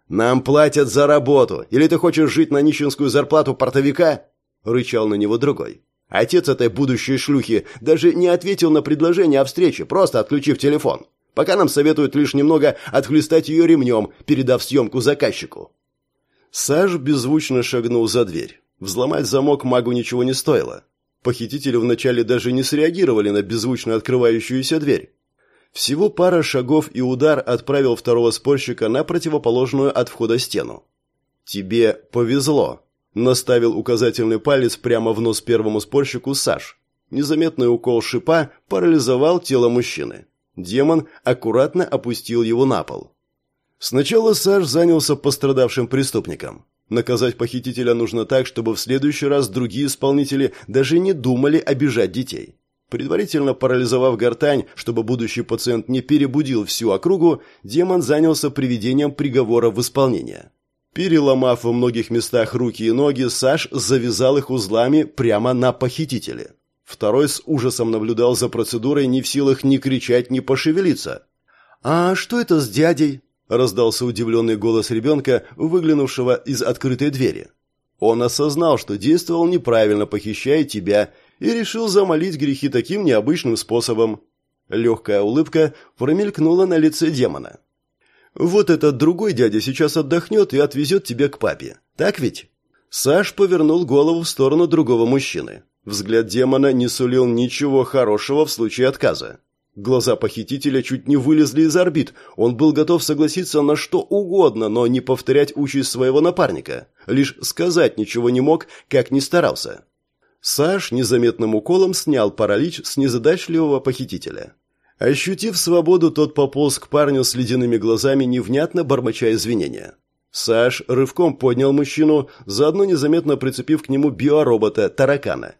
S1: «Нам платят за работу. Или ты хочешь жить на нищенскую зарплату портовика?» Рычал на него другой. Отец этой будущей шлюхи даже не ответил на предложение о встрече, просто отключив телефон. Пока нам советуют лишь немного отхлестать ее ремнем, передав съемку заказчику. Саш беззвучно шагнул за дверь. Взломать замок магу ничего не стоило. Похитители вначале даже не среагировали на беззвучно открывающуюся дверь. Всего пара шагов и удар отправил второго спорщика на противоположную от входа стену. «Тебе повезло», – наставил указательный палец прямо в нос первому спорщику Саш. Незаметный укол шипа парализовал тело мужчины. Демон аккуратно опустил его на пол. Сначала Саш занялся пострадавшим преступником. Наказать похитителя нужно так, чтобы в следующий раз другие исполнители даже не думали обижать детей. Предварительно парализовав гортань, чтобы будущий пациент не перебудил всю округу, демон занялся приведением приговора в исполнение. Переломав во многих местах руки и ноги, Саш завязал их узлами прямо на похитителя. Второй с ужасом наблюдал за процедурой, не в силах ни кричать, ни пошевелиться. «А что это с дядей?» – раздался удивленный голос ребенка, выглянувшего из открытой двери. Он осознал, что действовал неправильно, похищая тебя, и решил замолить грехи таким необычным способом. Легкая улыбка промелькнула на лице демона. «Вот этот другой дядя сейчас отдохнет и отвезет тебя к папе. Так ведь?» Саш повернул голову в сторону другого мужчины. Взгляд демона не сулил ничего хорошего в случае отказа. Глаза похитителя чуть не вылезли из орбит. Он был готов согласиться на что угодно, но не повторять участь своего напарника. Лишь сказать ничего не мог, как ни старался. Саш незаметным уколом снял паралич с незадачливого похитителя. Ощутив свободу, тот пополз к парню с ледяными глазами, невнятно бормоча извинения. Саш рывком поднял мужчину, заодно незаметно прицепив к нему биоробота, таракана.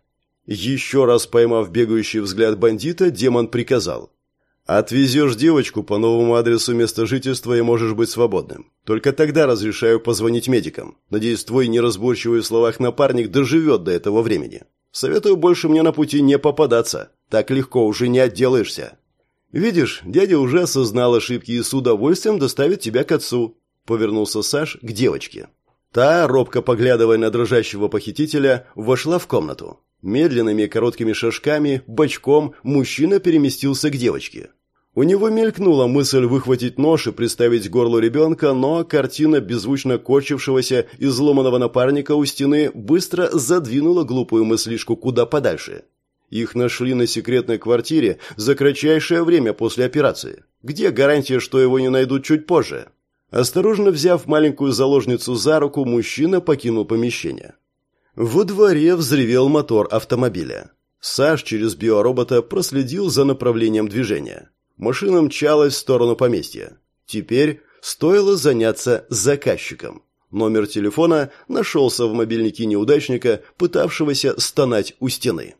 S1: Еще раз поймав бегающий взгляд бандита, демон приказал. «Отвезешь девочку по новому адресу места жительства и можешь быть свободным. Только тогда разрешаю позвонить медикам. Надеюсь, твой неразборчивый в словах напарник доживет до этого времени. Советую больше мне на пути не попадаться. Так легко уже не отделаешься». «Видишь, дядя уже осознал ошибки и с удовольствием доставит тебя к отцу», — повернулся Саш к девочке. Та, робко поглядывая на дрожащего похитителя, вошла в комнату. Медленными короткими шажками, бочком, мужчина переместился к девочке. У него мелькнула мысль выхватить нож и приставить к горлу ребенка, но картина беззвучно корчившегося изломанного напарника у стены быстро задвинула глупую мыслишку куда подальше. Их нашли на секретной квартире за кратчайшее время после операции. Где гарантия, что его не найдут чуть позже? Осторожно взяв маленькую заложницу за руку, мужчина покинул помещение. Во дворе взревел мотор автомобиля. Саш через биоробота проследил за направлением движения. Машина мчалась в сторону поместья. Теперь стоило заняться заказчиком. Номер телефона нашелся в мобильнике неудачника, пытавшегося стонать у стены.